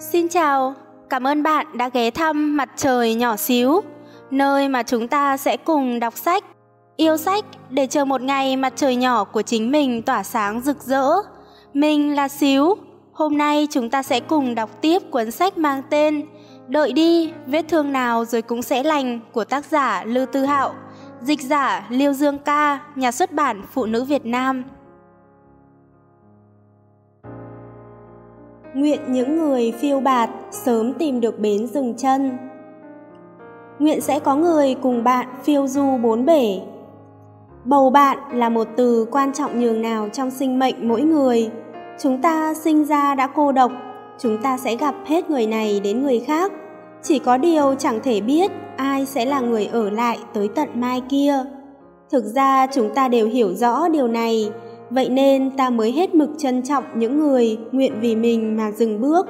Xin chào, cảm ơn bạn đã ghé thăm Mặt trời nhỏ xíu, nơi mà chúng ta sẽ cùng đọc sách, yêu sách để chờ một ngày mặt trời nhỏ của chính mình tỏa sáng rực rỡ. Mình là Xíu, hôm nay chúng ta sẽ cùng đọc tiếp cuốn sách mang tên Đợi đi, vết thương nào rồi cũng sẽ lành của tác giả Lư Tư Hạo, dịch giả Liêu Dương Ca, nhà xuất bản Phụ nữ Việt Nam. Nguyện những người phiêu bạt sớm tìm được bến dừng chân. Nguyện sẽ có người cùng bạn phiêu du bốn bể. Bầu bạn là một từ quan trọng nhường nào trong sinh mệnh mỗi người. Chúng ta sinh ra đã cô độc, chúng ta sẽ gặp hết người này đến người khác. Chỉ có điều chẳng thể biết ai sẽ là người ở lại tới tận mai kia. Thực ra chúng ta đều hiểu rõ điều này, vậy nên ta mới hết mực trân trọng những người nguyện vì mình mà dừng bước.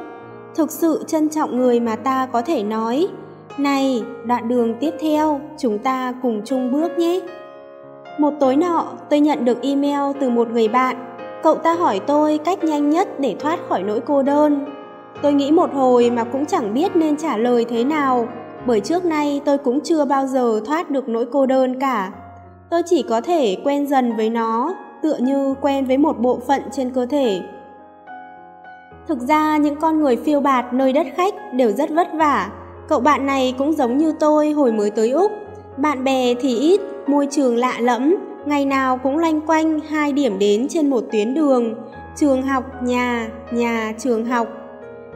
Thực sự trân trọng người mà ta có thể nói, này, đoạn đường tiếp theo, chúng ta cùng chung bước nhé. Một tối nọ, tôi nhận được email từ một người bạn. Cậu ta hỏi tôi cách nhanh nhất để thoát khỏi nỗi cô đơn. Tôi nghĩ một hồi mà cũng chẳng biết nên trả lời thế nào, bởi trước nay tôi cũng chưa bao giờ thoát được nỗi cô đơn cả. Tôi chỉ có thể quen dần với nó tựa như quen với một bộ phận trên cơ thể. Thực ra, những con người phiêu bạt nơi đất khách đều rất vất vả. Cậu bạn này cũng giống như tôi hồi mới tới úc. Bạn bè thì ít, môi trường lạ lẫm. Ngày nào cũng loanh quanh hai điểm đến trên một tuyến đường. Trường học, nhà nhà, trường học.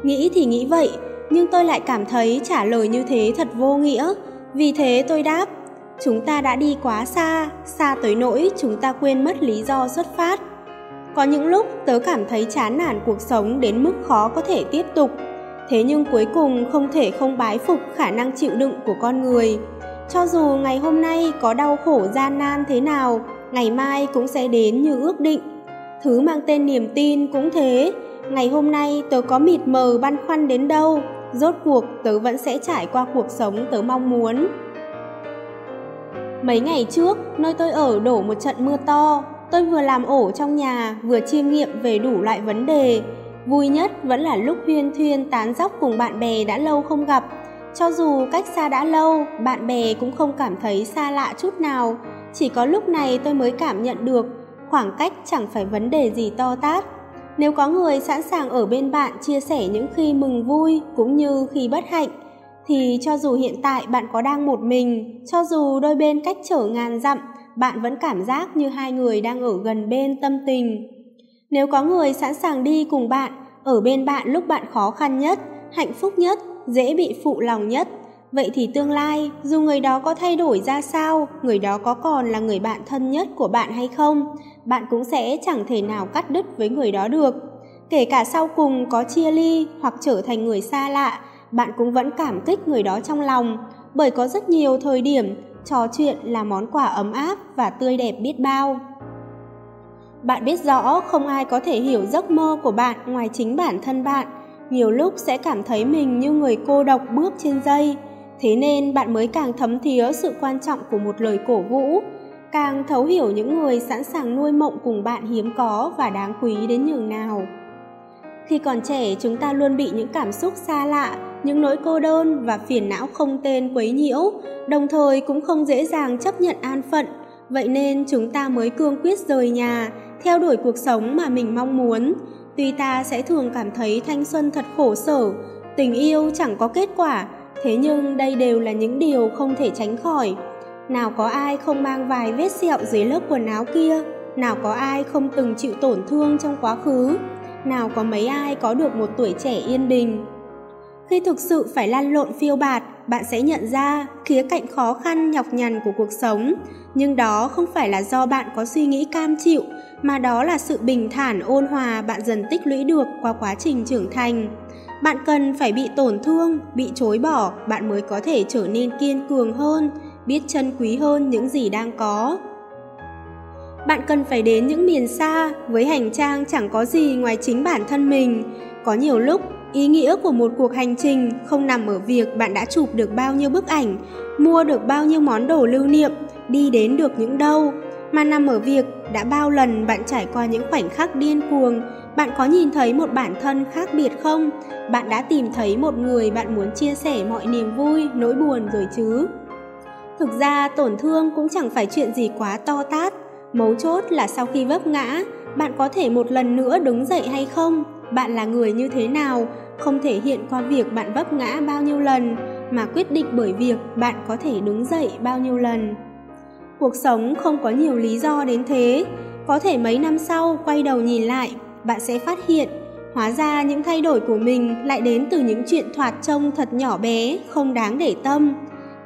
Nghĩ thì nghĩ vậy, nhưng tôi lại cảm thấy trả lời như thế thật vô nghĩa. Vì thế tôi đáp chúng ta đã đi quá xa xa tới nỗi chúng ta quên mất lý do xuất phát. Có những lúc tớ cảm thấy chán nản cuộc sống đến mức khó có thể tiếp tục. Thế nhưng cuối cùng không thể không bái phục khả năng chịu đựng của con người. Cho dù ngày hôm nay có đau khổ gian nan thế nào, ngày mai cũng sẽ đến như ước định. Thứ mang tên niềm tin cũng thế. Ngày hôm nay tớ có mịt mờ băn khoăn đến đâu, rốt cuộc tớ vẫn sẽ trải qua cuộc sống tớ mong muốn. Mấy ngày trước, nơi tôi ở đổ một trận mưa to, tôi vừa làm ổ trong nhà, vừa chiêm nghiệm về đủ loại vấn đề. Vui nhất vẫn là lúc huyên thuyên tán dóc cùng bạn bè đã lâu không gặp. Cho dù cách xa đã lâu, bạn bè cũng không cảm thấy xa lạ chút nào. Chỉ có lúc này tôi mới cảm nhận được khoảng cách chẳng phải vấn đề gì to tát. Nếu có người sẵn sàng ở bên bạn chia sẻ những khi mừng vui cũng như khi bất hạnh, thì cho dù hiện tại bạn có đang một mình, cho dù đôi bên cách trở ngàn dặm, bạn vẫn cảm giác như hai người đang ở gần bên tâm tình. Nếu có người sẵn sàng đi cùng bạn, ở bên bạn lúc bạn khó khăn nhất, hạnh phúc nhất, dễ bị phụ lòng nhất, vậy thì tương lai, dù người đó có thay đổi ra sao, người đó có còn là người bạn thân nhất của bạn hay không, bạn cũng sẽ chẳng thể nào cắt đứt với người đó được. Kể cả sau cùng có chia ly hoặc trở thành người xa lạ, bạn cũng vẫn cảm kích người đó trong lòng, bởi có rất nhiều thời điểm trò chuyện là món quà ấm áp và tươi đẹp biết bao. Bạn biết rõ không ai có thể hiểu giấc mơ của bạn ngoài chính bản thân bạn, nhiều lúc sẽ cảm thấy mình như người cô độc bước trên dây. Thế nên bạn mới càng thấm thía sự quan trọng của một lời cổ vũ, càng thấu hiểu những người sẵn sàng nuôi mộng cùng bạn hiếm có và đáng quý đến nhường nào khi còn trẻ, chúng ta luôn bị những cảm xúc xa lạ, những nỗi cô đơn và phiền não không tên quấy nhiễu. Đồng thời, cũng không dễ dàng chấp nhận an phận. Vậy nên chúng ta mới cương quyết rời nhà, theo đuổi cuộc sống mà mình mong muốn. Tuy ta sẽ thường cảm thấy thanh xuân thật khổ sở, tình yêu chẳng có kết quả, thế nhưng đây đều là những điều không thể tránh khỏi. Nào có ai không mang vài vết sẹo dưới lớp quần áo kia? Nào có ai không từng chịu tổn thương trong quá khứ? Nào có mấy ai có được một tuổi trẻ yên bình? Khi thực sự phải lăn lộn phiêu bạt, bạn sẽ nhận ra khía cạnh khó khăn nhọc nhằn của cuộc sống. Nhưng đó không phải là do bạn có suy nghĩ cam chịu, mà đó là sự bình thản, ôn hòa bạn dần tích lũy được qua quá trình trưởng thành. Bạn cần phải bị tổn thương, bị chối bỏ, bạn mới có thể trở nên kiên cường hơn, biết trân quý hơn những gì đang có bạn cần phải đến những miền xa với hành trang chẳng có gì ngoài chính bản thân mình có nhiều lúc ý nghĩa của một cuộc hành trình không nằm ở việc bạn đã chụp được bao nhiêu bức ảnh mua được bao nhiêu món đồ lưu niệm đi đến được những đâu mà nằm ở việc đã bao lần bạn trải qua những khoảnh khắc điên cuồng Bạn có nhìn thấy một bản thân khác biệt không? Bạn đã tìm thấy một người bạn muốn chia sẻ mọi niềm vui, nỗi buồn rồi chứ? Thực ra tổn thương cũng chẳng phải chuyện gì quá to tát. Mấu chốt là sau khi vấp ngã, bạn có thể một lần nữa đứng dậy hay không? Bạn là người như thế nào? Không thể hiện qua việc bạn vấp ngã bao nhiêu lần, mà quyết định bởi việc bạn có thể đứng dậy bao nhiêu lần. Cuộc sống không có nhiều lý do đến thế. Có thể mấy năm sau quay đầu nhìn lại, bạn sẽ phát hiện hóa ra những thay đổi của mình lại đến từ những chuyện thoạt trông thật nhỏ bé, không đáng để tâm.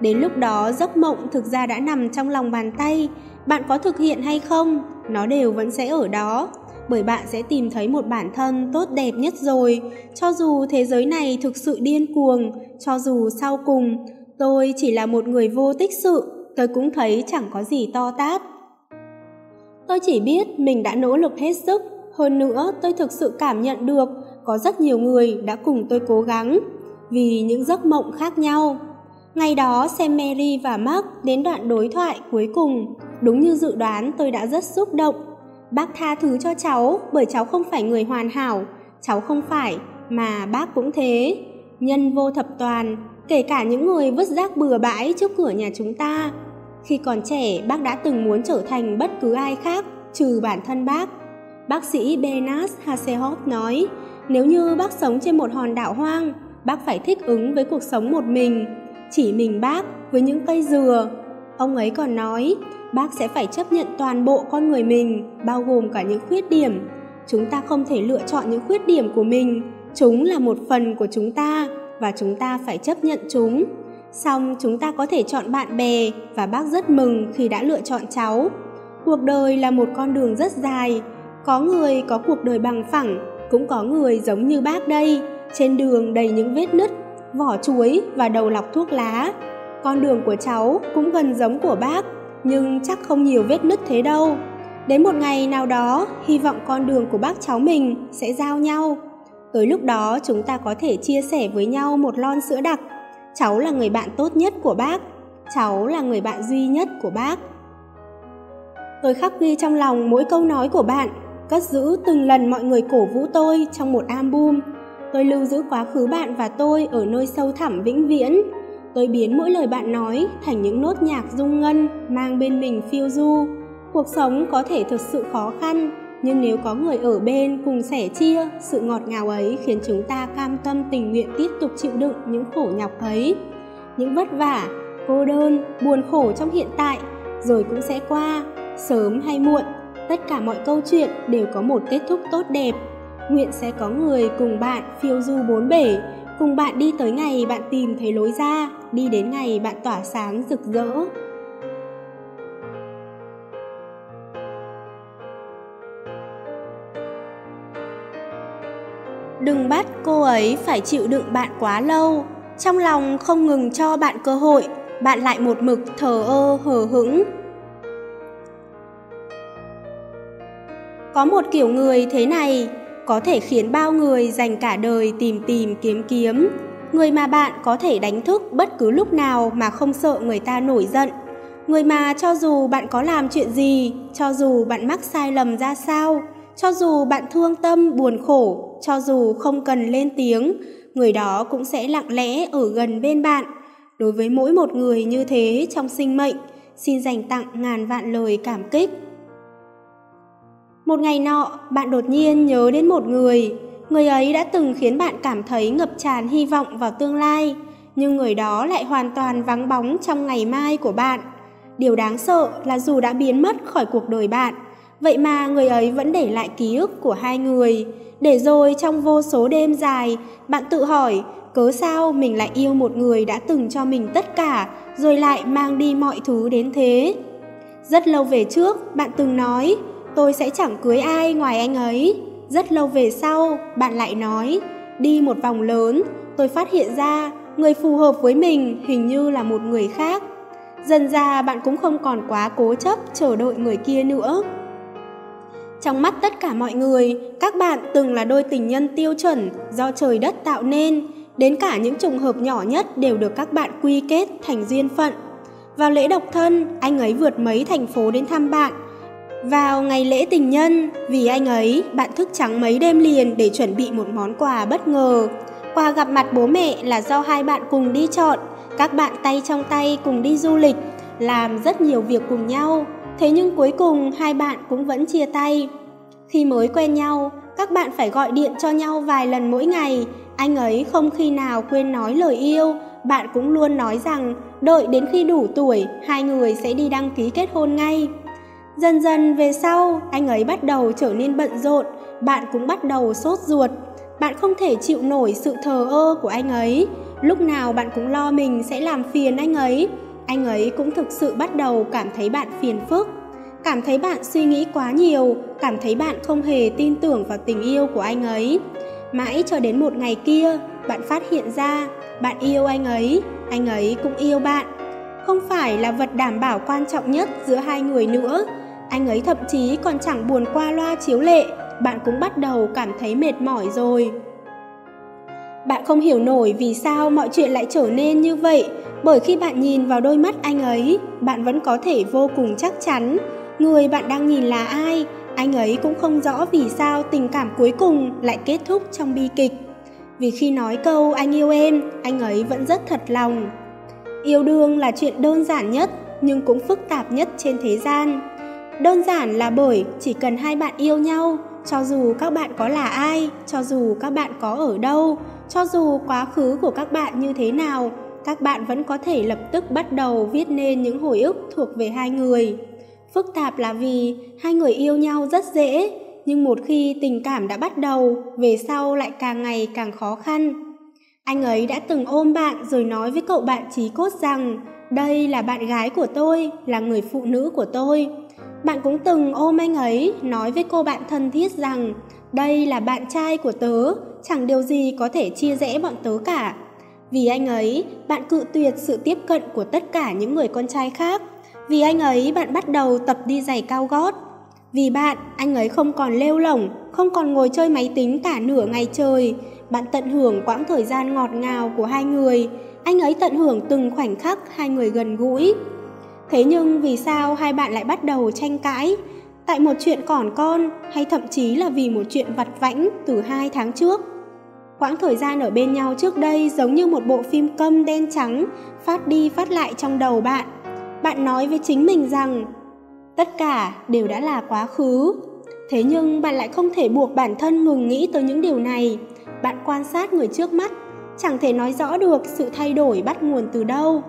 Đến lúc đó giấc mộng thực ra đã nằm trong lòng bàn tay, bạn có thực hiện hay không, nó đều vẫn sẽ ở đó, bởi bạn sẽ tìm thấy một bản thân tốt đẹp nhất rồi, cho dù thế giới này thực sự điên cuồng, cho dù sau cùng tôi chỉ là một người vô tích sự, tôi cũng thấy chẳng có gì to tát. Tôi chỉ biết mình đã nỗ lực hết sức, hơn nữa tôi thực sự cảm nhận được có rất nhiều người đã cùng tôi cố gắng, vì những giấc mộng khác nhau. Ngày đó xem Mary và Mark đến đoạn đối thoại cuối cùng, đúng như dự đoán tôi đã rất xúc động. Bác tha thứ cho cháu bởi cháu không phải người hoàn hảo, cháu không phải, mà bác cũng thế. Nhân vô thập toàn, kể cả những người vứt rác bừa bãi trước cửa nhà chúng ta. Khi còn trẻ, bác đã từng muốn trở thành bất cứ ai khác, trừ bản thân bác. Bác sĩ benas hasehoff nói, nếu như bác sống trên một hòn đảo hoang, bác phải thích ứng với cuộc sống một mình, chỉ mình bác với những cây dừa. Ông ấy còn nói, bác sẽ phải chấp nhận toàn bộ con người mình, bao gồm cả những khuyết điểm. Chúng ta không thể lựa chọn những khuyết điểm của mình, chúng là một phần của chúng ta và chúng ta phải chấp nhận chúng. Xong chúng ta có thể chọn bạn bè và bác rất mừng khi đã lựa chọn cháu. Cuộc đời là một con đường rất dài, có người có cuộc đời bằng phẳng, cũng có người giống như bác đây, trên đường đầy những vết nứt vỏ chuối và đầu lọc thuốc lá. Con đường của cháu cũng gần giống của bác, nhưng chắc không nhiều vết nứt thế đâu. Đến một ngày nào đó, hy vọng con đường của bác cháu mình sẽ giao nhau. Tới lúc đó chúng ta có thể chia sẻ với nhau một lon sữa đặc. Cháu là người bạn tốt nhất của bác, cháu là người bạn duy nhất của bác. Tôi khắc ghi trong lòng mỗi câu nói của bạn, cất giữ từng lần mọi người cổ vũ tôi trong một album Tôi lưu giữ quá khứ bạn và tôi ở nơi sâu thẳm vĩnh viễn. Tôi biến mỗi lời bạn nói thành những nốt nhạc rung ngân mang bên mình phiêu du. Cuộc sống có thể thực sự khó khăn, nhưng nếu có người ở bên cùng sẻ chia, sự ngọt ngào ấy khiến chúng ta cam tâm tình nguyện tiếp tục chịu đựng những khổ nhọc ấy. Những vất vả, cô đơn, buồn khổ trong hiện tại, rồi cũng sẽ qua, sớm hay muộn, tất cả mọi câu chuyện đều có một kết thúc tốt đẹp nguyện sẽ có người cùng bạn phiêu du bốn bể, cùng bạn đi tới ngày bạn tìm thấy lối ra, đi đến ngày bạn tỏa sáng rực rỡ. Đừng bắt cô ấy phải chịu đựng bạn quá lâu, trong lòng không ngừng cho bạn cơ hội, bạn lại một mực thờ ơ hờ hững. Có một kiểu người thế này, có thể khiến bao người dành cả đời tìm tìm kiếm kiếm. Người mà bạn có thể đánh thức bất cứ lúc nào mà không sợ người ta nổi giận. Người mà cho dù bạn có làm chuyện gì, cho dù bạn mắc sai lầm ra sao, cho dù bạn thương tâm, buồn khổ, cho dù không cần lên tiếng, người đó cũng sẽ lặng lẽ ở gần bên bạn. Đối với mỗi một người như thế trong sinh mệnh, xin dành tặng ngàn vạn lời cảm kích. Một ngày nọ, bạn đột nhiên nhớ đến một người. Người ấy đã từng khiến bạn cảm thấy ngập tràn hy vọng vào tương lai, nhưng người đó lại hoàn toàn vắng bóng trong ngày mai của bạn. Điều đáng sợ là dù đã biến mất khỏi cuộc đời bạn, vậy mà người ấy vẫn để lại ký ức của hai người. Để rồi trong vô số đêm dài, bạn tự hỏi cớ sao mình lại yêu một người đã từng cho mình tất cả rồi lại mang đi mọi thứ đến thế. Rất lâu về trước, bạn từng nói tôi sẽ chẳng cưới ai ngoài anh ấy. Rất lâu về sau, bạn lại nói, đi một vòng lớn, tôi phát hiện ra người phù hợp với mình hình như là một người khác. Dần ra bạn cũng không còn quá cố chấp chờ đợi người kia nữa. Trong mắt tất cả mọi người, các bạn từng là đôi tình nhân tiêu chuẩn do trời đất tạo nên, đến cả những trùng hợp nhỏ nhất đều được các bạn quy kết thành duyên phận. Vào lễ độc thân, anh ấy vượt mấy thành phố đến thăm bạn, vào ngày lễ tình nhân, vì anh ấy, bạn thức trắng mấy đêm liền để chuẩn bị một món quà bất ngờ. Quà gặp mặt bố mẹ là do hai bạn cùng đi chọn, các bạn tay trong tay cùng đi du lịch, làm rất nhiều việc cùng nhau. Thế nhưng cuối cùng hai bạn cũng vẫn chia tay. Khi mới quen nhau, các bạn phải gọi điện cho nhau vài lần mỗi ngày. Anh ấy không khi nào quên nói lời yêu, bạn cũng luôn nói rằng đợi đến khi đủ tuổi, hai người sẽ đi đăng ký kết hôn ngay. Dần dần về sau, anh ấy bắt đầu trở nên bận rộn, bạn cũng bắt đầu sốt ruột. Bạn không thể chịu nổi sự thờ ơ của anh ấy. Lúc nào bạn cũng lo mình sẽ làm phiền anh ấy. Anh ấy cũng thực sự bắt đầu cảm thấy bạn phiền phức. Cảm thấy bạn suy nghĩ quá nhiều, cảm thấy bạn không hề tin tưởng vào tình yêu của anh ấy. Mãi cho đến một ngày kia, bạn phát hiện ra bạn yêu anh ấy, anh ấy cũng yêu bạn. Không phải là vật đảm bảo quan trọng nhất giữa hai người nữa, anh ấy thậm chí còn chẳng buồn qua loa chiếu lệ, bạn cũng bắt đầu cảm thấy mệt mỏi rồi. Bạn không hiểu nổi vì sao mọi chuyện lại trở nên như vậy, bởi khi bạn nhìn vào đôi mắt anh ấy, bạn vẫn có thể vô cùng chắc chắn người bạn đang nhìn là ai, anh ấy cũng không rõ vì sao tình cảm cuối cùng lại kết thúc trong bi kịch. Vì khi nói câu anh yêu em, anh ấy vẫn rất thật lòng. Yêu đương là chuyện đơn giản nhất nhưng cũng phức tạp nhất trên thế gian. Đơn giản là bởi chỉ cần hai bạn yêu nhau, cho dù các bạn có là ai, cho dù các bạn có ở đâu, cho dù quá khứ của các bạn như thế nào, các bạn vẫn có thể lập tức bắt đầu viết nên những hồi ức thuộc về hai người. Phức tạp là vì hai người yêu nhau rất dễ, nhưng một khi tình cảm đã bắt đầu, về sau lại càng ngày càng khó khăn. Anh ấy đã từng ôm bạn rồi nói với cậu bạn trí cốt rằng đây là bạn gái của tôi, là người phụ nữ của tôi. Bạn cũng từng ôm anh ấy, nói với cô bạn thân thiết rằng đây là bạn trai của tớ, chẳng điều gì có thể chia rẽ bọn tớ cả. Vì anh ấy, bạn cự tuyệt sự tiếp cận của tất cả những người con trai khác. Vì anh ấy, bạn bắt đầu tập đi giày cao gót. Vì bạn, anh ấy không còn lêu lỏng, không còn ngồi chơi máy tính cả nửa ngày trời. Bạn tận hưởng quãng thời gian ngọt ngào của hai người. Anh ấy tận hưởng từng khoảnh khắc hai người gần gũi. Thế nhưng vì sao hai bạn lại bắt đầu tranh cãi? Tại một chuyện còn con hay thậm chí là vì một chuyện vặt vãnh từ hai tháng trước? Quãng thời gian ở bên nhau trước đây giống như một bộ phim câm đen trắng phát đi phát lại trong đầu bạn. Bạn nói với chính mình rằng tất cả đều đã là quá khứ. Thế nhưng bạn lại không thể buộc bản thân ngừng nghĩ tới những điều này. Bạn quan sát người trước mắt, chẳng thể nói rõ được sự thay đổi bắt nguồn từ đâu.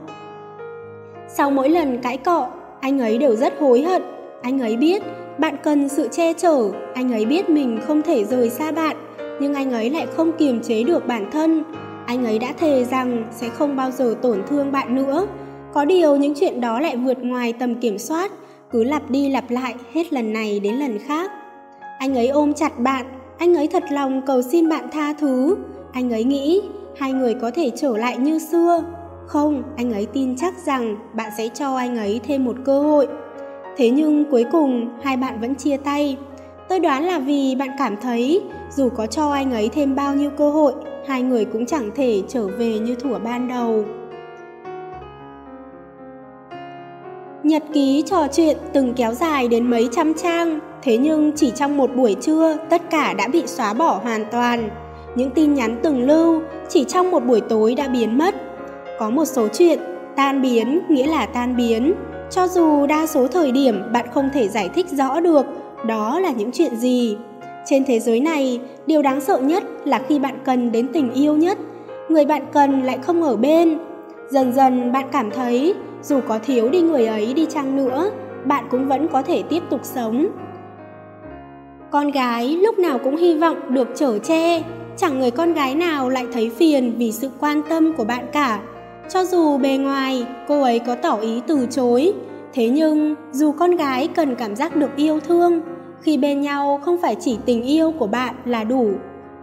Sau mỗi lần cãi cọ, anh ấy đều rất hối hận. Anh ấy biết bạn cần sự che chở, anh ấy biết mình không thể rời xa bạn, nhưng anh ấy lại không kiềm chế được bản thân. Anh ấy đã thề rằng sẽ không bao giờ tổn thương bạn nữa. Có điều những chuyện đó lại vượt ngoài tầm kiểm soát, cứ lặp đi lặp lại hết lần này đến lần khác. Anh ấy ôm chặt bạn, anh ấy thật lòng cầu xin bạn tha thứ. Anh ấy nghĩ hai người có thể trở lại như xưa, không, anh ấy tin chắc rằng bạn sẽ cho anh ấy thêm một cơ hội. Thế nhưng cuối cùng hai bạn vẫn chia tay. Tôi đoán là vì bạn cảm thấy dù có cho anh ấy thêm bao nhiêu cơ hội, hai người cũng chẳng thể trở về như thủa ban đầu. Nhật ký trò chuyện từng kéo dài đến mấy trăm trang, thế nhưng chỉ trong một buổi trưa tất cả đã bị xóa bỏ hoàn toàn. Những tin nhắn từng lưu chỉ trong một buổi tối đã biến mất. Có một số chuyện, tan biến nghĩa là tan biến. Cho dù đa số thời điểm bạn không thể giải thích rõ được đó là những chuyện gì. Trên thế giới này, điều đáng sợ nhất là khi bạn cần đến tình yêu nhất, người bạn cần lại không ở bên. Dần dần bạn cảm thấy dù có thiếu đi người ấy đi chăng nữa, bạn cũng vẫn có thể tiếp tục sống. Con gái lúc nào cũng hy vọng được chở che, chẳng người con gái nào lại thấy phiền vì sự quan tâm của bạn cả. Cho dù bề ngoài cô ấy có tỏ ý từ chối, thế nhưng dù con gái cần cảm giác được yêu thương, khi bên nhau không phải chỉ tình yêu của bạn là đủ.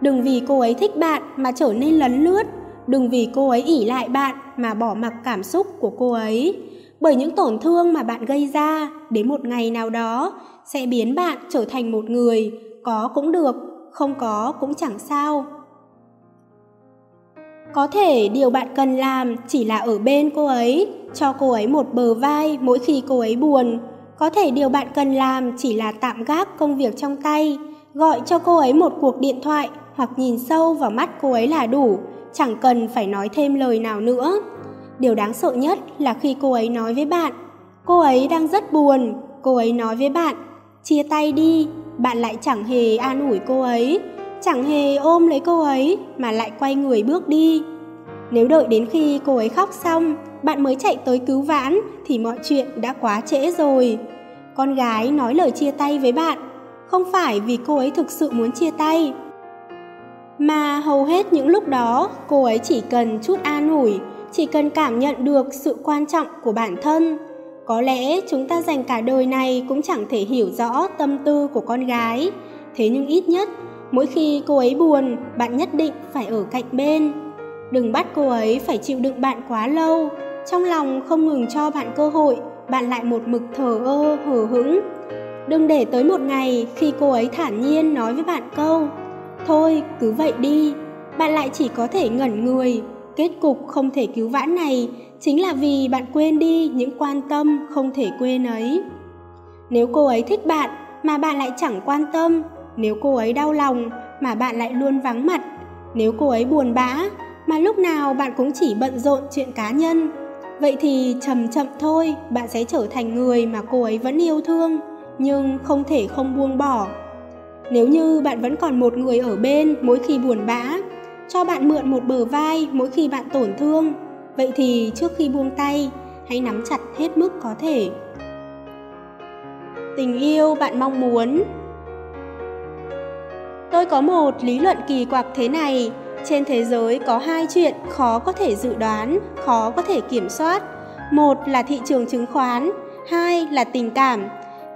Đừng vì cô ấy thích bạn mà trở nên lấn lướt, đừng vì cô ấy ỉ lại bạn mà bỏ mặc cảm xúc của cô ấy. Bởi những tổn thương mà bạn gây ra đến một ngày nào đó sẽ biến bạn trở thành một người có cũng được, không có cũng chẳng sao. Có thể điều bạn cần làm chỉ là ở bên cô ấy, cho cô ấy một bờ vai mỗi khi cô ấy buồn. Có thể điều bạn cần làm chỉ là tạm gác công việc trong tay, gọi cho cô ấy một cuộc điện thoại hoặc nhìn sâu vào mắt cô ấy là đủ, chẳng cần phải nói thêm lời nào nữa. Điều đáng sợ nhất là khi cô ấy nói với bạn, cô ấy đang rất buồn, cô ấy nói với bạn, chia tay đi, bạn lại chẳng hề an ủi cô ấy, chẳng hề ôm lấy cô ấy mà lại quay người bước đi. Nếu đợi đến khi cô ấy khóc xong, bạn mới chạy tới cứu vãn thì mọi chuyện đã quá trễ rồi. Con gái nói lời chia tay với bạn, không phải vì cô ấy thực sự muốn chia tay, mà hầu hết những lúc đó cô ấy chỉ cần chút an ủi, chỉ cần cảm nhận được sự quan trọng của bản thân. Có lẽ chúng ta dành cả đời này cũng chẳng thể hiểu rõ tâm tư của con gái, thế nhưng ít nhất mỗi khi cô ấy buồn, bạn nhất định phải ở cạnh bên. Đừng bắt cô ấy phải chịu đựng bạn quá lâu, trong lòng không ngừng cho bạn cơ hội, bạn lại một mực thờ ơ, hờ hững. Đừng để tới một ngày khi cô ấy thản nhiên nói với bạn câu Thôi, cứ vậy đi, bạn lại chỉ có thể ngẩn người. Kết cục không thể cứu vãn này chính là vì bạn quên đi những quan tâm không thể quên ấy. Nếu cô ấy thích bạn mà bạn lại chẳng quan tâm, nếu cô ấy đau lòng mà bạn lại luôn vắng mặt, nếu cô ấy buồn bã mà lúc nào bạn cũng chỉ bận rộn chuyện cá nhân, vậy thì chậm chậm thôi bạn sẽ trở thành người mà cô ấy vẫn yêu thương, nhưng không thể không buông bỏ. Nếu như bạn vẫn còn một người ở bên mỗi khi buồn bã, cho bạn mượn một bờ vai mỗi khi bạn tổn thương, vậy thì trước khi buông tay, hãy nắm chặt hết mức có thể. Tình yêu bạn mong muốn Tôi có một lý luận kỳ quặc thế này, trên thế giới có hai chuyện khó có thể dự đoán, khó có thể kiểm soát. Một là thị trường chứng khoán, hai là tình cảm.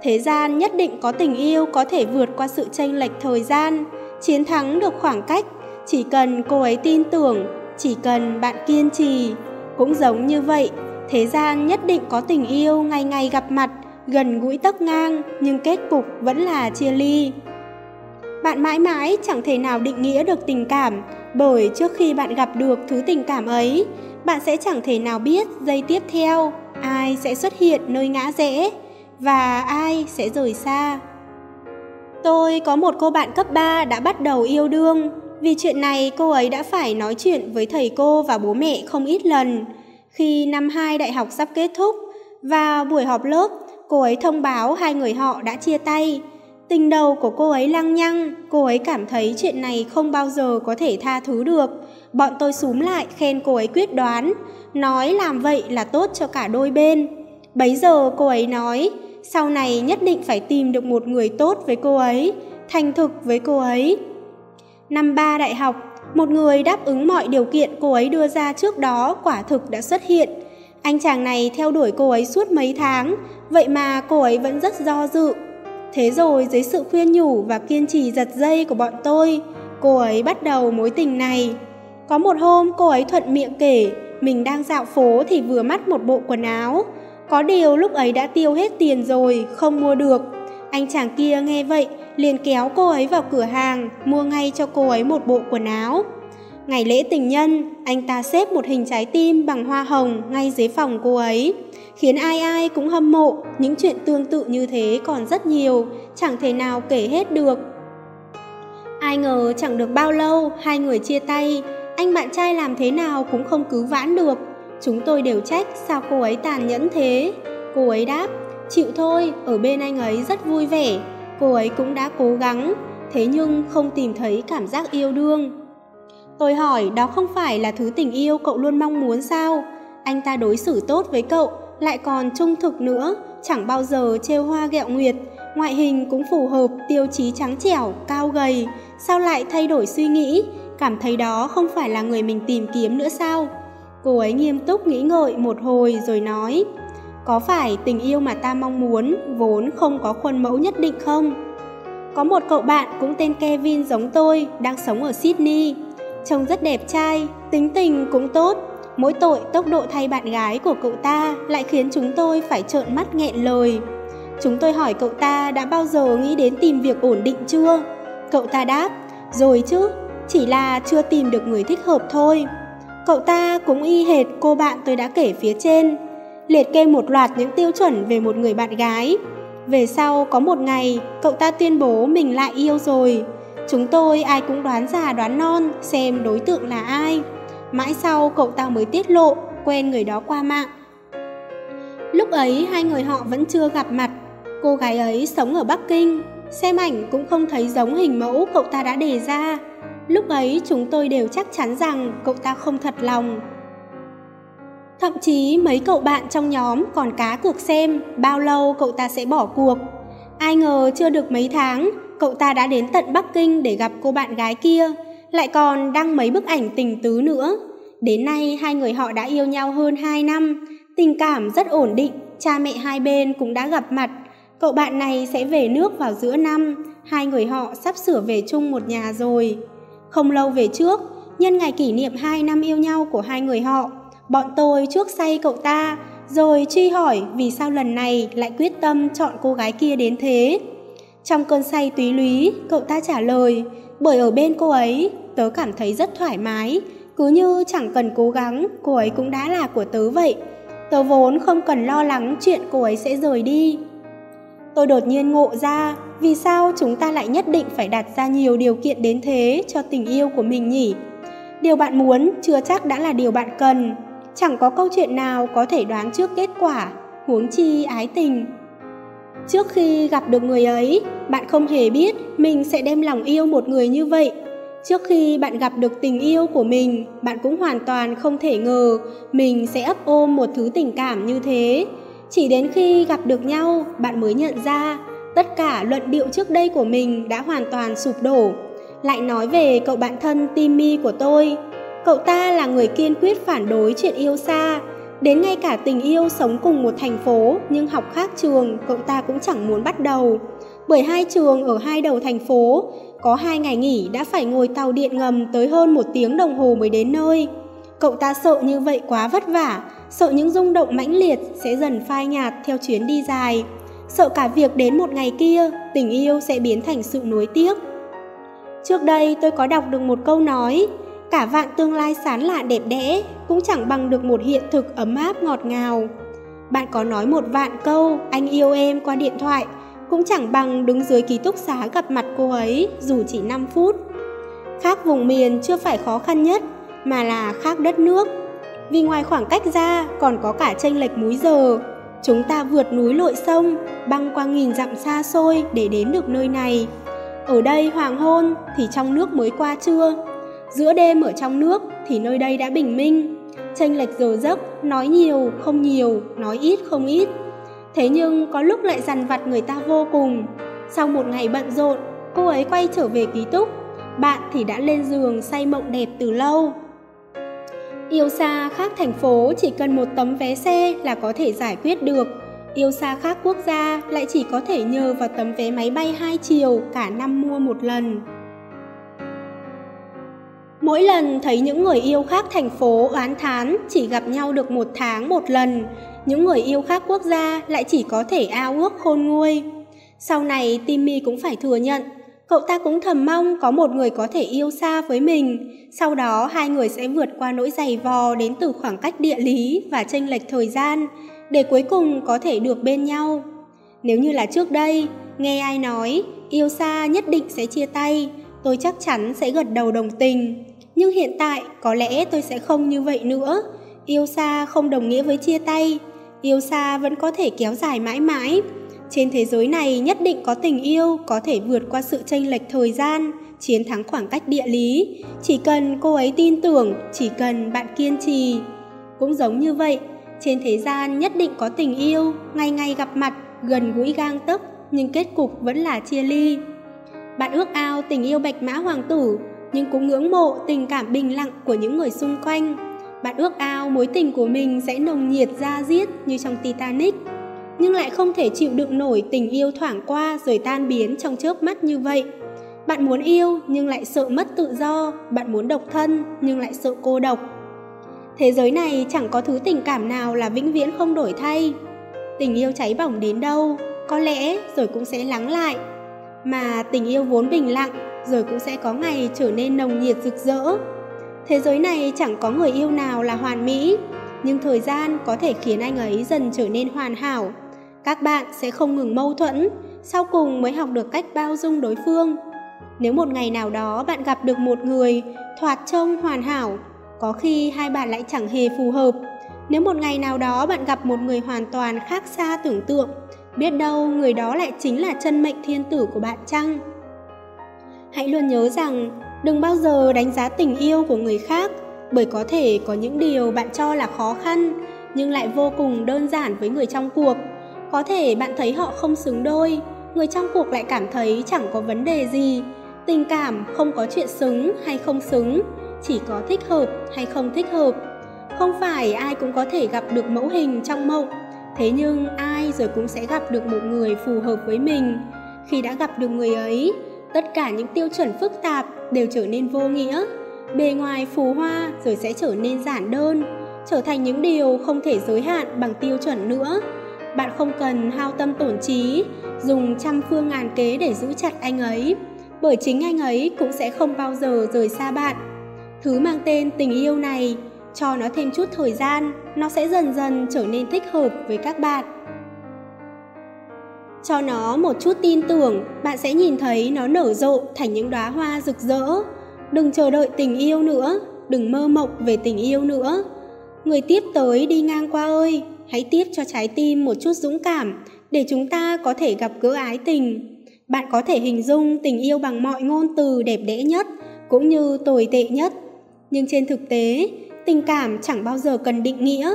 Thế gian nhất định có tình yêu có thể vượt qua sự tranh lệch thời gian, chiến thắng được khoảng cách, chỉ cần cô ấy tin tưởng, chỉ cần bạn kiên trì. Cũng giống như vậy, thế gian nhất định có tình yêu ngày ngày gặp mặt, gần gũi tấc ngang, nhưng kết cục vẫn là chia ly. Bạn mãi mãi chẳng thể nào định nghĩa được tình cảm, bởi trước khi bạn gặp được thứ tình cảm ấy, bạn sẽ chẳng thể nào biết giây tiếp theo ai sẽ xuất hiện nơi ngã rẽ và ai sẽ rời xa. Tôi có một cô bạn cấp 3 đã bắt đầu yêu đương. Vì chuyện này cô ấy đã phải nói chuyện với thầy cô và bố mẹ không ít lần. Khi năm 2 đại học sắp kết thúc, và buổi họp lớp, cô ấy thông báo hai người họ đã chia tay. Tình đầu của cô ấy lăng nhăng, cô ấy cảm thấy chuyện này không bao giờ có thể tha thứ được. Bọn tôi súm lại khen cô ấy quyết đoán, nói làm vậy là tốt cho cả đôi bên. Bấy giờ cô ấy nói, sau này nhất định phải tìm được một người tốt với cô ấy, thành thực với cô ấy. Năm ba đại học, một người đáp ứng mọi điều kiện cô ấy đưa ra trước đó quả thực đã xuất hiện. Anh chàng này theo đuổi cô ấy suốt mấy tháng, vậy mà cô ấy vẫn rất do dự. Thế rồi dưới sự khuyên nhủ và kiên trì giật dây của bọn tôi, cô ấy bắt đầu mối tình này. Có một hôm cô ấy thuận miệng kể, mình đang dạo phố thì vừa mắt một bộ quần áo, có điều lúc ấy đã tiêu hết tiền rồi, không mua được. Anh chàng kia nghe vậy, liền kéo cô ấy vào cửa hàng, mua ngay cho cô ấy một bộ quần áo. Ngày lễ tình nhân, anh ta xếp một hình trái tim bằng hoa hồng ngay dưới phòng cô ấy, khiến ai ai cũng hâm mộ, những chuyện tương tự như thế còn rất nhiều, chẳng thể nào kể hết được. Ai ngờ chẳng được bao lâu, hai người chia tay, anh bạn trai làm thế nào cũng không cứu vãn được, Chúng tôi đều trách sao cô ấy tàn nhẫn thế. Cô ấy đáp, chịu thôi, ở bên anh ấy rất vui vẻ. Cô ấy cũng đã cố gắng, thế nhưng không tìm thấy cảm giác yêu đương. Tôi hỏi đó không phải là thứ tình yêu cậu luôn mong muốn sao? Anh ta đối xử tốt với cậu, lại còn trung thực nữa, chẳng bao giờ trêu hoa gẹo nguyệt, ngoại hình cũng phù hợp, tiêu chí trắng trẻo, cao gầy, sao lại thay đổi suy nghĩ, cảm thấy đó không phải là người mình tìm kiếm nữa sao? Cô ấy nghiêm túc nghĩ ngợi một hồi rồi nói Có phải tình yêu mà ta mong muốn vốn không có khuôn mẫu nhất định không? Có một cậu bạn cũng tên Kevin giống tôi đang sống ở Sydney. Trông rất đẹp trai, tính tình cũng tốt. Mỗi tội tốc độ thay bạn gái của cậu ta lại khiến chúng tôi phải trợn mắt nghẹn lời Chúng tôi hỏi cậu ta đã bao giờ nghĩ đến tìm việc ổn định chưa? Cậu ta đáp, rồi chứ, chỉ là chưa tìm được người thích hợp thôi. Cậu ta cũng y hệt cô bạn tôi đã kể phía trên. liệt kê một loạt những tiêu chuẩn về một người bạn gái. Về sau có một ngày, cậu ta tuyên bố mình lại yêu rồi. Chúng tôi ai cũng đoán già đoán non xem đối tượng là ai. Mãi sau cậu ta mới tiết lộ quen người đó qua mạng. Lúc ấy hai người họ vẫn chưa gặp mặt. Cô gái ấy sống ở Bắc Kinh, xem ảnh cũng không thấy giống hình mẫu cậu ta đã đề ra. Lúc ấy chúng tôi đều chắc chắn rằng cậu ta không thật lòng. Thậm chí mấy cậu bạn trong nhóm còn cá cược xem bao lâu cậu ta sẽ bỏ cuộc. Ai ngờ chưa được mấy tháng, cậu ta đã đến tận Bắc Kinh để gặp cô bạn gái kia, lại còn đăng mấy bức ảnh tình tứ nữa. Đến nay hai người họ đã yêu nhau hơn 2 năm, tình cảm rất ổn định, cha mẹ hai bên cũng đã gặp mặt. Cậu bạn này sẽ về nước vào giữa năm, hai người họ sắp sửa về chung một nhà rồi. Không lâu về trước, nhân ngày kỷ niệm 2 năm yêu nhau của hai người họ, bọn tôi trước say cậu ta, rồi truy hỏi vì sao lần này lại quyết tâm chọn cô gái kia đến thế. Trong cơn say túy lúy, cậu ta trả lời, bởi ở bên cô ấy, tớ cảm thấy rất thoải mái, cứ như chẳng cần cố gắng, cô ấy cũng đã là của tớ vậy. Tớ vốn không cần lo lắng chuyện cô ấy sẽ rời đi. Tôi đột nhiên ngộ ra, vì sao chúng ta lại nhất định phải đặt ra nhiều điều kiện đến thế cho tình yêu của mình nhỉ? Điều bạn muốn chưa chắc đã là điều bạn cần. Chẳng có câu chuyện nào có thể đoán trước kết quả, huống chi ái tình. Trước khi gặp được người ấy, bạn không hề biết mình sẽ đem lòng yêu một người như vậy. Trước khi bạn gặp được tình yêu của mình, bạn cũng hoàn toàn không thể ngờ mình sẽ ấp ôm một thứ tình cảm như thế. Chỉ đến khi gặp được nhau, bạn mới nhận ra tất cả luận điệu trước đây của mình đã hoàn toàn sụp đổ. Lại nói về cậu bạn thân Timmy của tôi. Cậu ta là người kiên quyết phản đối chuyện yêu xa, Đến ngay cả tình yêu sống cùng một thành phố nhưng học khác trường, cậu ta cũng chẳng muốn bắt đầu. Bởi hai trường ở hai đầu thành phố, có hai ngày nghỉ đã phải ngồi tàu điện ngầm tới hơn một tiếng đồng hồ mới đến nơi. Cậu ta sợ như vậy quá vất vả, sợ những rung động mãnh liệt sẽ dần phai nhạt theo chuyến đi dài. Sợ cả việc đến một ngày kia, tình yêu sẽ biến thành sự nuối tiếc. Trước đây tôi có đọc được một câu nói, cả vạn tương lai sán lạ đẹp đẽ cũng chẳng bằng được một hiện thực ấm áp ngọt ngào. Bạn có nói một vạn câu anh yêu em qua điện thoại cũng chẳng bằng đứng dưới ký túc xá gặp mặt cô ấy dù chỉ 5 phút. Khác vùng miền chưa phải khó khăn nhất mà là khác đất nước. Vì ngoài khoảng cách ra còn có cả tranh lệch múi giờ. Chúng ta vượt núi lội sông, băng qua nghìn dặm xa xôi để đến được nơi này. Ở đây hoàng hôn thì trong nước mới qua trưa, Giữa đêm ở trong nước thì nơi đây đã bình minh, tranh lệch giờ giấc, nói nhiều không nhiều, nói ít không ít. Thế nhưng có lúc lại dằn vặt người ta vô cùng. Sau một ngày bận rộn, cô ấy quay trở về ký túc, bạn thì đã lên giường say mộng đẹp từ lâu. Yêu xa khác thành phố chỉ cần một tấm vé xe là có thể giải quyết được. Yêu xa khác quốc gia lại chỉ có thể nhờ vào tấm vé máy bay hai chiều cả năm mua một lần. Mỗi lần thấy những người yêu khác thành phố oán thán chỉ gặp nhau được một tháng một lần, những người yêu khác quốc gia lại chỉ có thể ao ước khôn nguôi. Sau này Timmy cũng phải thừa nhận, cậu ta cũng thầm mong có một người có thể yêu xa với mình, sau đó hai người sẽ vượt qua nỗi dày vò đến từ khoảng cách địa lý và chênh lệch thời gian, để cuối cùng có thể được bên nhau. Nếu như là trước đây, nghe ai nói yêu xa nhất định sẽ chia tay, tôi chắc chắn sẽ gật đầu đồng tình. Nhưng hiện tại có lẽ tôi sẽ không như vậy nữa. Yêu xa không đồng nghĩa với chia tay. Yêu xa vẫn có thể kéo dài mãi mãi. Trên thế giới này nhất định có tình yêu có thể vượt qua sự chênh lệch thời gian, chiến thắng khoảng cách địa lý. Chỉ cần cô ấy tin tưởng, chỉ cần bạn kiên trì. Cũng giống như vậy, trên thế gian nhất định có tình yêu, ngày ngày gặp mặt, gần gũi gang tấc, nhưng kết cục vẫn là chia ly. Bạn ước ao tình yêu bạch mã hoàng tử, nhưng cũng ngưỡng mộ tình cảm bình lặng của những người xung quanh. Bạn ước ao mối tình của mình sẽ nồng nhiệt ra diết như trong Titanic, nhưng lại không thể chịu đựng nổi tình yêu thoảng qua rồi tan biến trong chớp mắt như vậy. Bạn muốn yêu nhưng lại sợ mất tự do, bạn muốn độc thân nhưng lại sợ cô độc. Thế giới này chẳng có thứ tình cảm nào là vĩnh viễn không đổi thay. Tình yêu cháy bỏng đến đâu, có lẽ rồi cũng sẽ lắng lại. Mà tình yêu vốn bình lặng rồi cũng sẽ có ngày trở nên nồng nhiệt rực rỡ. Thế giới này chẳng có người yêu nào là hoàn mỹ, nhưng thời gian có thể khiến anh ấy dần trở nên hoàn hảo. Các bạn sẽ không ngừng mâu thuẫn, sau cùng mới học được cách bao dung đối phương. Nếu một ngày nào đó bạn gặp được một người thoạt trông hoàn hảo, có khi hai bạn lại chẳng hề phù hợp. Nếu một ngày nào đó bạn gặp một người hoàn toàn khác xa tưởng tượng, biết đâu người đó lại chính là chân mệnh thiên tử của bạn chăng? Hãy luôn nhớ rằng đừng bao giờ đánh giá tình yêu của người khác bởi có thể có những điều bạn cho là khó khăn nhưng lại vô cùng đơn giản với người trong cuộc. Có thể bạn thấy họ không xứng đôi, người trong cuộc lại cảm thấy chẳng có vấn đề gì. Tình cảm không có chuyện xứng hay không xứng, chỉ có thích hợp hay không thích hợp. Không phải ai cũng có thể gặp được mẫu hình trong mộng, thế nhưng ai rồi cũng sẽ gặp được một người phù hợp với mình. Khi đã gặp được người ấy, tất cả những tiêu chuẩn phức tạp đều trở nên vô nghĩa. Bề ngoài phù hoa rồi sẽ trở nên giản đơn, trở thành những điều không thể giới hạn bằng tiêu chuẩn nữa. Bạn không cần hao tâm tổn trí, dùng trăm phương ngàn kế để giữ chặt anh ấy, bởi chính anh ấy cũng sẽ không bao giờ rời xa bạn. Thứ mang tên tình yêu này, cho nó thêm chút thời gian, nó sẽ dần dần trở nên thích hợp với các bạn cho nó một chút tin tưởng, bạn sẽ nhìn thấy nó nở rộ thành những đóa hoa rực rỡ. Đừng chờ đợi tình yêu nữa, đừng mơ mộng về tình yêu nữa. Người tiếp tới đi ngang qua ơi, hãy tiếp cho trái tim một chút dũng cảm để chúng ta có thể gặp gỡ ái tình. Bạn có thể hình dung tình yêu bằng mọi ngôn từ đẹp đẽ nhất cũng như tồi tệ nhất. Nhưng trên thực tế, tình cảm chẳng bao giờ cần định nghĩa.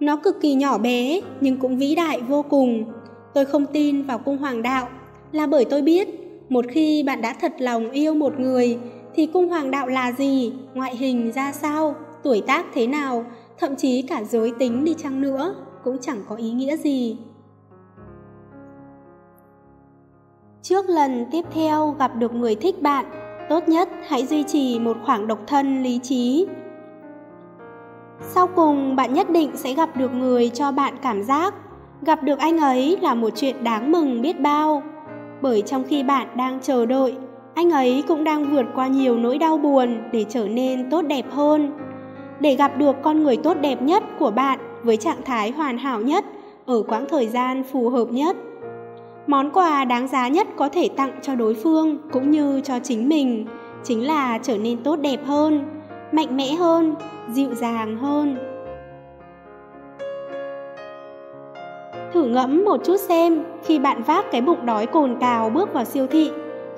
Nó cực kỳ nhỏ bé nhưng cũng vĩ đại vô cùng tôi không tin vào cung hoàng đạo là bởi tôi biết một khi bạn đã thật lòng yêu một người thì cung hoàng đạo là gì, ngoại hình ra sao, tuổi tác thế nào, thậm chí cả giới tính đi chăng nữa cũng chẳng có ý nghĩa gì. Trước lần tiếp theo gặp được người thích bạn, tốt nhất hãy duy trì một khoảng độc thân lý trí. Sau cùng bạn nhất định sẽ gặp được người cho bạn cảm giác gặp được anh ấy là một chuyện đáng mừng biết bao. Bởi trong khi bạn đang chờ đợi, anh ấy cũng đang vượt qua nhiều nỗi đau buồn để trở nên tốt đẹp hơn. Để gặp được con người tốt đẹp nhất của bạn với trạng thái hoàn hảo nhất, ở quãng thời gian phù hợp nhất. Món quà đáng giá nhất có thể tặng cho đối phương cũng như cho chính mình, chính là trở nên tốt đẹp hơn, mạnh mẽ hơn, dịu dàng hơn. Thử ngẫm một chút xem khi bạn vác cái bụng đói cồn cào bước vào siêu thị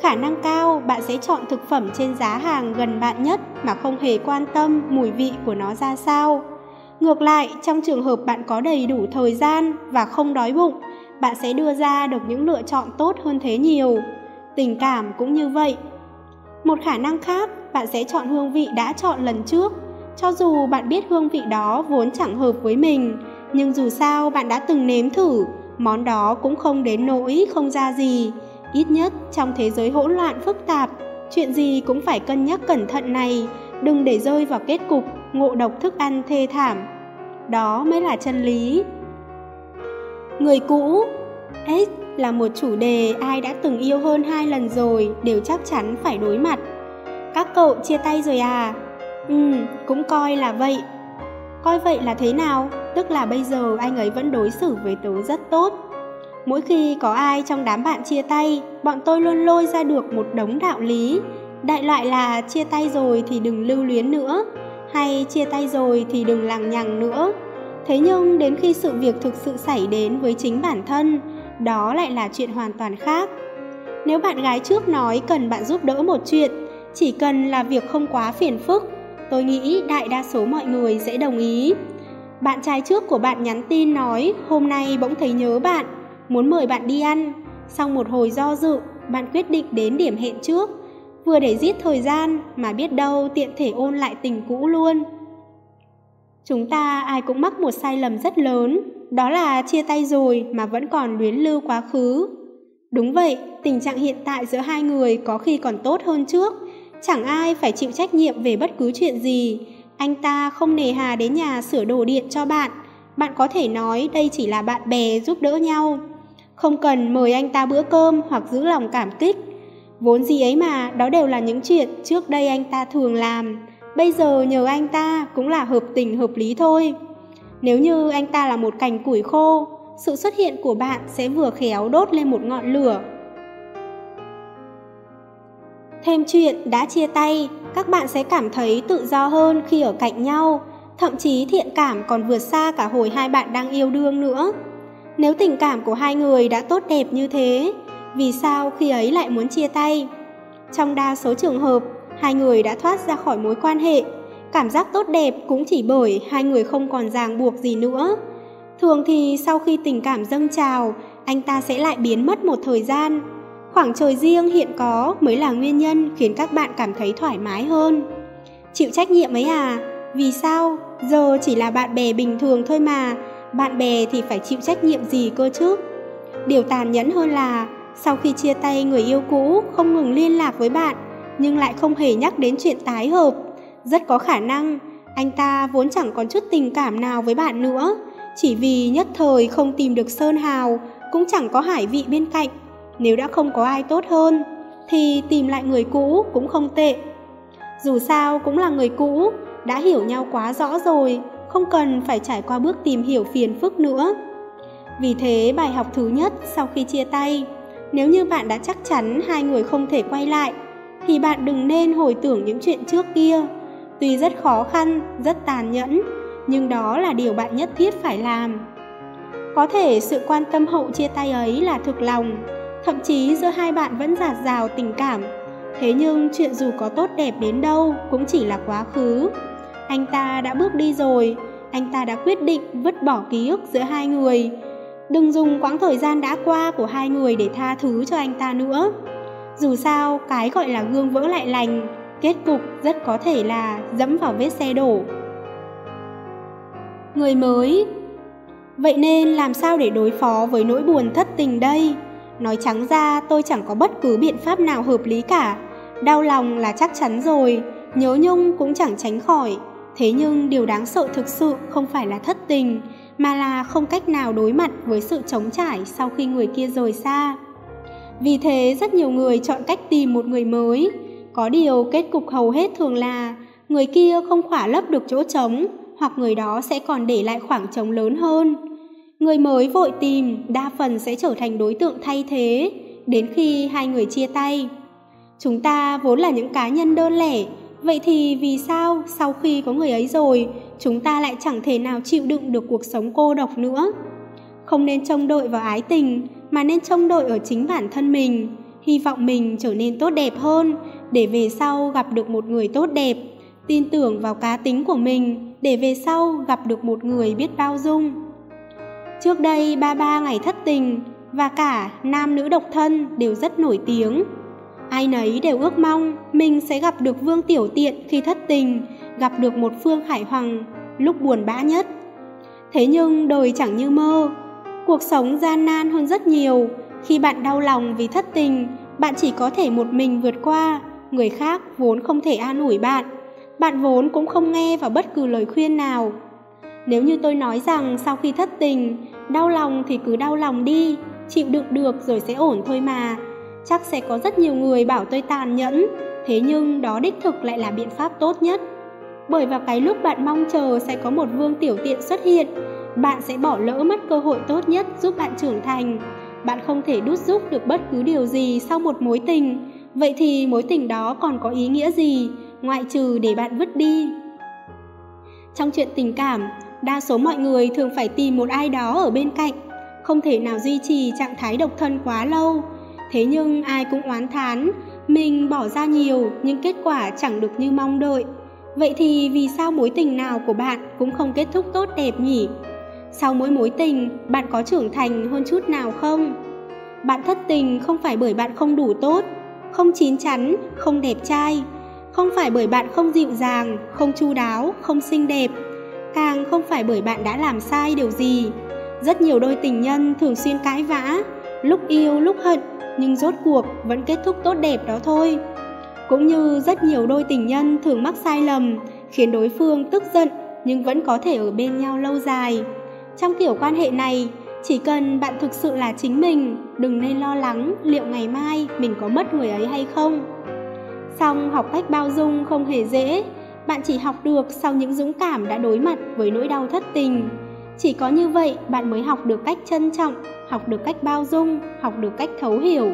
khả năng cao bạn sẽ chọn thực phẩm trên giá hàng gần bạn nhất mà không hề quan tâm mùi vị của nó ra sao. Ngược lại, trong trường hợp bạn có đầy đủ thời gian và không đói bụng, bạn sẽ đưa ra được những lựa chọn tốt hơn thế nhiều. Tình cảm cũng như vậy. Một khả năng khác, bạn sẽ chọn hương vị đã chọn lần trước, cho dù bạn biết hương vị đó vốn chẳng hợp với mình, nhưng dù sao bạn đã từng nếm thử, món đó cũng không đến nỗi không ra gì Ít nhất trong thế giới hỗn loạn phức tạp, chuyện gì cũng phải cân nhắc cẩn thận này, đừng để rơi vào kết cục ngộ độc thức ăn thê thảm. Đó mới là chân lý. Người cũ S là một chủ đề ai đã từng yêu hơn hai lần rồi đều chắc chắn phải đối mặt. Các cậu chia tay rồi à? Ừ, cũng coi là vậy. Coi vậy là thế nào? Tức là bây giờ anh ấy vẫn đối xử với tớ rất tốt Mỗi khi có ai trong đám bạn chia tay, bọn tôi luôn lôi ra được một đống đạo lý. Đại loại là chia tay rồi thì đừng lưu luyến nữa, hay chia tay rồi thì đừng lằng nhằng nữa. Thế nhưng đến khi sự việc thực sự xảy đến với chính bản thân, đó lại là chuyện hoàn toàn khác. Nếu bạn gái trước nói cần bạn giúp đỡ một chuyện, chỉ cần là việc không quá phiền phức, tôi nghĩ đại đa số mọi người sẽ đồng ý. Bạn trai trước của bạn nhắn tin nói hôm nay bỗng thấy nhớ bạn, muốn mời bạn đi ăn. Sau một hồi do dự, bạn quyết định đến điểm hẹn trước, vừa để giết thời gian mà biết đâu tiện thể ôn lại tình cũ luôn. Chúng ta ai cũng mắc một sai lầm rất lớn, đó là chia tay rồi mà vẫn còn luyến lưu quá khứ. Đúng vậy, tình trạng hiện tại giữa hai người có khi còn tốt hơn trước, chẳng ai phải chịu trách nhiệm về bất cứ chuyện gì. Anh ta không nề hà đến nhà sửa đồ điện cho bạn, bạn có thể nói đây chỉ là bạn bè giúp đỡ nhau không cần mời anh ta bữa cơm hoặc giữ lòng cảm kích. Vốn gì ấy mà, đó đều là những chuyện trước đây anh ta thường làm. Bây giờ nhờ anh ta cũng là hợp tình hợp lý thôi. Nếu như anh ta là một cành củi khô, sự xuất hiện của bạn sẽ vừa khéo đốt lên một ngọn lửa. Thêm chuyện đã chia tay, các bạn sẽ cảm thấy tự do hơn khi ở cạnh nhau, thậm chí thiện cảm còn vượt xa cả hồi hai bạn đang yêu đương nữa. Nếu tình cảm của hai người đã tốt đẹp như thế, vì sao khi ấy lại muốn chia tay? Trong đa số trường hợp, hai người đã thoát ra khỏi mối quan hệ, cảm giác tốt đẹp cũng chỉ bởi hai người không còn ràng buộc gì nữa. Thường thì sau khi tình cảm dâng trào, anh ta sẽ lại biến mất một thời gian. Khoảng trời riêng hiện có mới là nguyên nhân khiến các bạn cảm thấy thoải mái hơn. Chịu trách nhiệm ấy à? Vì sao? Giờ chỉ là bạn bè bình thường thôi mà, bạn bè thì phải chịu trách nhiệm gì cơ chứ? Điều tàn nhẫn hơn là sau khi chia tay người yêu cũ không ngừng liên lạc với bạn, nhưng lại không hề nhắc đến chuyện tái hợp. Rất có khả năng anh ta vốn chẳng còn chút tình cảm nào với bạn nữa, chỉ vì nhất thời không tìm được Sơn Hào, cũng chẳng có hải vị bên cạnh. Nếu đã không có ai tốt hơn, thì tìm lại người cũ cũng không tệ. Dù sao cũng là người cũ, đã hiểu nhau quá rõ rồi, không cần phải trải qua bước tìm hiểu phiền phức nữa. Vì thế bài học thứ nhất sau khi chia tay, nếu như bạn đã chắc chắn hai người không thể quay lại, thì bạn đừng nên hồi tưởng những chuyện trước kia. Tuy rất khó khăn, rất tàn nhẫn, nhưng đó là điều bạn nhất thiết phải làm. Có thể sự quan tâm hậu chia tay ấy là thực lòng, thậm chí giữa hai bạn vẫn giạt rào tình cảm. Thế nhưng chuyện dù có tốt đẹp đến đâu cũng chỉ là quá khứ. Anh ta đã bước đi rồi, anh ta đã quyết định vứt bỏ ký ức giữa hai người. Đừng dùng quãng thời gian đã qua của hai người để tha thứ cho anh ta nữa. Dù sao, cái gọi là gương vỡ lại lành, kết cục rất có thể là dẫm vào vết xe đổ. Người mới Vậy nên làm sao để đối phó với nỗi buồn thất tình đây? Nói trắng ra tôi chẳng có bất cứ biện pháp nào hợp lý cả. Đau lòng là chắc chắn rồi, nhớ nhung cũng chẳng tránh khỏi. Thế nhưng điều đáng sợ thực sự không phải là thất tình, mà là không cách nào đối mặt với sự trống trải sau khi người kia rời xa. Vì thế rất nhiều người chọn cách tìm một người mới. Có điều kết cục hầu hết thường là người kia không khỏa lấp được chỗ trống hoặc người đó sẽ còn để lại khoảng trống lớn hơn. Người mới vội tìm đa phần sẽ trở thành đối tượng thay thế đến khi hai người chia tay. Chúng ta vốn là những cá nhân đơn lẻ, vậy thì vì sao sau khi có người ấy rồi, chúng ta lại chẳng thể nào chịu đựng được cuộc sống cô độc nữa? Không nên trông đợi vào ái tình, mà nên trông đợi ở chính bản thân mình, hy vọng mình trở nên tốt đẹp hơn để về sau gặp được một người tốt đẹp, tin tưởng vào cá tính của mình để về sau gặp được một người biết bao dung. Trước đây ba ba ngày thất tình và cả nam nữ độc thân đều rất nổi tiếng. Ai nấy đều ước mong mình sẽ gặp được Vương Tiểu Tiện khi thất tình, gặp được một Phương Hải Hoàng lúc buồn bã nhất. Thế nhưng đời chẳng như mơ, cuộc sống gian nan hơn rất nhiều. Khi bạn đau lòng vì thất tình, bạn chỉ có thể một mình vượt qua, người khác vốn không thể an ủi bạn. Bạn vốn cũng không nghe vào bất cứ lời khuyên nào. Nếu như tôi nói rằng sau khi thất tình, đau lòng thì cứ đau lòng đi, chịu đựng được rồi sẽ ổn thôi mà. Chắc sẽ có rất nhiều người bảo tôi tàn nhẫn, thế nhưng đó đích thực lại là biện pháp tốt nhất. Bởi vào cái lúc bạn mong chờ sẽ có một vương tiểu tiện xuất hiện, bạn sẽ bỏ lỡ mất cơ hội tốt nhất giúp bạn trưởng thành. Bạn không thể đút giúp được bất cứ điều gì sau một mối tình, vậy thì mối tình đó còn có ý nghĩa gì, ngoại trừ để bạn vứt đi. Trong chuyện tình cảm, đa số mọi người thường phải tìm một ai đó ở bên cạnh, không thể nào duy trì trạng thái độc thân quá lâu. Thế nhưng ai cũng oán thán, mình bỏ ra nhiều nhưng kết quả chẳng được như mong đợi. Vậy thì vì sao mối tình nào của bạn cũng không kết thúc tốt đẹp nhỉ? Sau mỗi mối tình, bạn có trưởng thành hơn chút nào không? Bạn thất tình không phải bởi bạn không đủ tốt, không chín chắn, không đẹp trai, không phải bởi bạn không dịu dàng, không chu đáo, không xinh đẹp, càng không phải bởi bạn đã làm sai điều gì. Rất nhiều đôi tình nhân thường xuyên cãi vã, lúc yêu lúc hận, nhưng rốt cuộc vẫn kết thúc tốt đẹp đó thôi. Cũng như rất nhiều đôi tình nhân thường mắc sai lầm, khiến đối phương tức giận nhưng vẫn có thể ở bên nhau lâu dài. Trong kiểu quan hệ này, chỉ cần bạn thực sự là chính mình, đừng nên lo lắng liệu ngày mai mình có mất người ấy hay không. Xong học cách bao dung không hề dễ, bạn chỉ học được sau những dũng cảm đã đối mặt với nỗi đau thất tình. chỉ có như vậy, bạn mới học được cách trân trọng, học được cách bao dung, học được cách thấu hiểu.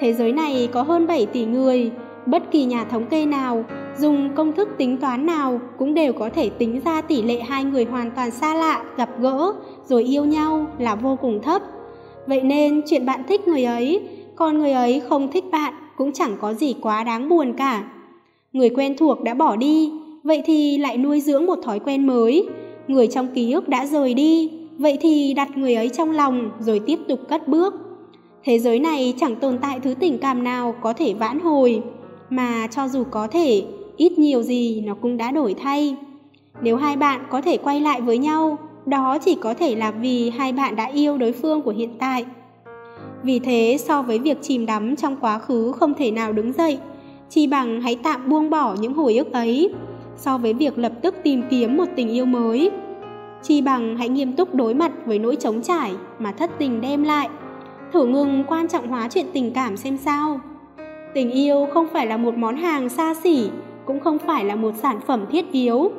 Thế giới này có hơn 7 tỷ người. Bất kỳ nhà thống kê nào, dùng công thức tính toán nào cũng đều có thể tính ra tỷ lệ hai người hoàn toàn xa lạ, gặp gỡ, rồi yêu nhau là vô cùng thấp. Vậy nên chuyện bạn thích người ấy còn người ấy không thích bạn cũng chẳng có gì quá đáng buồn cả. Người quen thuộc đã bỏ đi vậy thì lại nuôi dưỡng một thói quen mới. Người trong ký ức đã rời đi, vậy thì đặt người ấy trong lòng rồi tiếp tục cất bước. Thế giới này chẳng tồn tại thứ tình cảm nào có thể vãn hồi, mà cho dù có thể, ít nhiều gì nó cũng đã đổi thay. Nếu hai bạn có thể quay lại với nhau, đó chỉ có thể là vì hai bạn đã yêu đối phương của hiện tại. Vì thế, so với việc chìm đắm trong quá khứ không thể nào đứng dậy chi bằng hãy tạm buông bỏ những hồi ức ấy so với việc lập tức tìm kiếm một tình yêu mới. Chi bằng hãy nghiêm túc đối mặt với nỗi trống trải mà thất tình đem lại. Thử ngừng quan trọng hóa chuyện tình cảm xem sao. Tình yêu không phải là một món hàng xa xỉ, cũng không phải là một sản phẩm thiết yếu.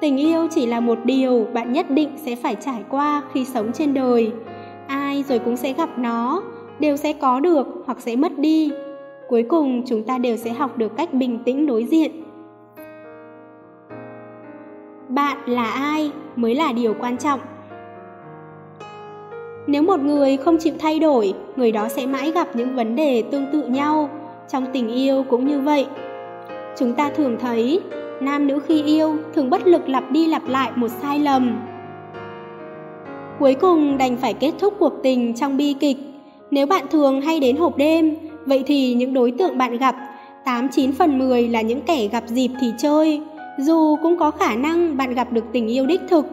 Tình yêu chỉ là một điều bạn nhất định sẽ phải trải qua khi sống trên đời. Ai rồi cũng sẽ gặp nó, đều sẽ có được hoặc sẽ mất đi. Cuối cùng chúng ta đều sẽ học được cách bình tĩnh đối diện bạn là ai mới là điều quan trọng. Nếu một người không chịu thay đổi, người đó sẽ mãi gặp những vấn đề tương tự nhau trong tình yêu cũng như vậy. Chúng ta thường thấy, nam nữ khi yêu thường bất lực lặp đi lặp lại một sai lầm. Cuối cùng đành phải kết thúc cuộc tình trong bi kịch. Nếu bạn thường hay đến hộp đêm, vậy thì những đối tượng bạn gặp, tám chín phần mười là những kẻ gặp dịp thì chơi dù cũng có khả năng bạn gặp được tình yêu đích thực.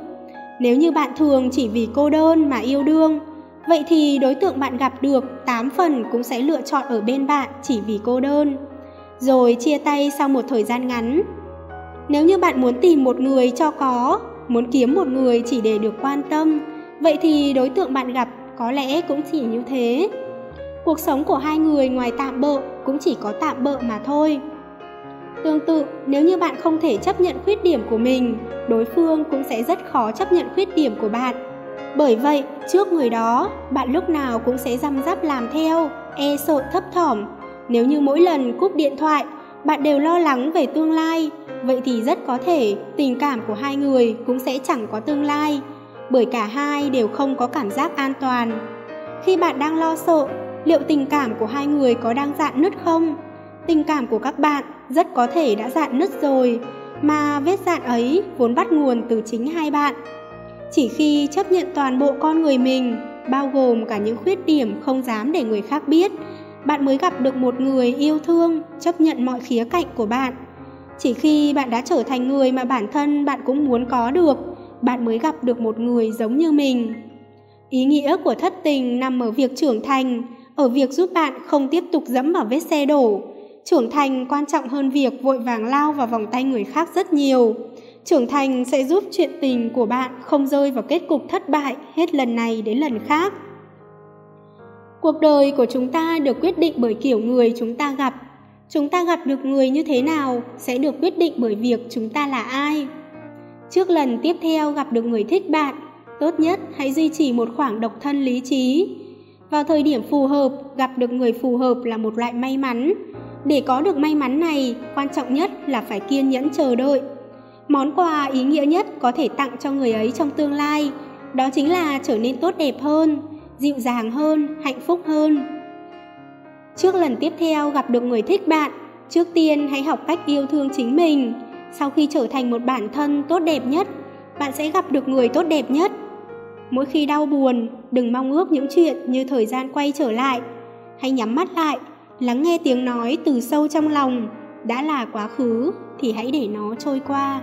Nếu như bạn thường chỉ vì cô đơn mà yêu đương, vậy thì đối tượng bạn gặp được tám phần cũng sẽ lựa chọn ở bên bạn chỉ vì cô đơn. Rồi chia tay sau một thời gian ngắn. Nếu như bạn muốn tìm một người cho có, muốn kiếm một người chỉ để được quan tâm, vậy thì đối tượng bạn gặp có lẽ cũng chỉ như thế. Cuộc sống của hai người ngoài tạm bợ cũng chỉ có tạm bợ mà thôi tương tự, nếu như bạn không thể chấp nhận khuyết điểm của mình, đối phương cũng sẽ rất khó chấp nhận khuyết điểm của bạn. Bởi vậy, trước người đó, bạn lúc nào cũng sẽ răm rắp làm theo e sợ thấp thỏm. Nếu như mỗi lần cúp điện thoại, bạn đều lo lắng về tương lai, vậy thì rất có thể tình cảm của hai người cũng sẽ chẳng có tương lai, bởi cả hai đều không có cảm giác an toàn. Khi bạn đang lo sợ, liệu tình cảm của hai người có đang dạn nứt không? Tình cảm của các bạn rất có thể đã dạn nứt rồi, mà vết dạn ấy vốn bắt nguồn từ chính hai bạn. Chỉ khi chấp nhận toàn bộ con người mình, bao gồm cả những khuyết điểm không dám để người khác biết, bạn mới gặp được một người yêu thương, chấp nhận mọi khía cạnh của bạn. Chỉ khi bạn đã trở thành người mà bản thân bạn cũng muốn có được, bạn mới gặp được một người giống như mình. Ý nghĩa của thất tình nằm ở việc trưởng thành, ở việc giúp bạn không tiếp tục dẫm vào vết xe đổ trưởng thành quan trọng hơn việc vội vàng lao vào vòng tay người khác rất nhiều. Trưởng thành sẽ giúp chuyện tình của bạn không rơi vào kết cục thất bại hết lần này đến lần khác. Cuộc đời của chúng ta được quyết định bởi kiểu người chúng ta gặp. Chúng ta gặp được người như thế nào sẽ được quyết định bởi việc chúng ta là ai. Trước lần tiếp theo gặp được người thích bạn, tốt nhất hãy duy trì một khoảng độc thân lý trí. Vào thời điểm phù hợp, gặp được người phù hợp là một loại may mắn để có được may mắn này, quan trọng nhất là phải kiên nhẫn chờ đợi. Món quà ý nghĩa nhất có thể tặng cho người ấy trong tương lai, đó chính là trở nên tốt đẹp hơn, dịu dàng hơn, hạnh phúc hơn. Trước lần tiếp theo gặp được người thích bạn, trước tiên hãy học cách yêu thương chính mình. Sau khi trở thành một bản thân tốt đẹp nhất, bạn sẽ gặp được người tốt đẹp nhất. Mỗi khi đau buồn, đừng mong ước những chuyện như thời gian quay trở lại. Hãy nhắm mắt lại lắng nghe tiếng nói từ sâu trong lòng. Đã là quá khứ, thì hãy để nó trôi qua.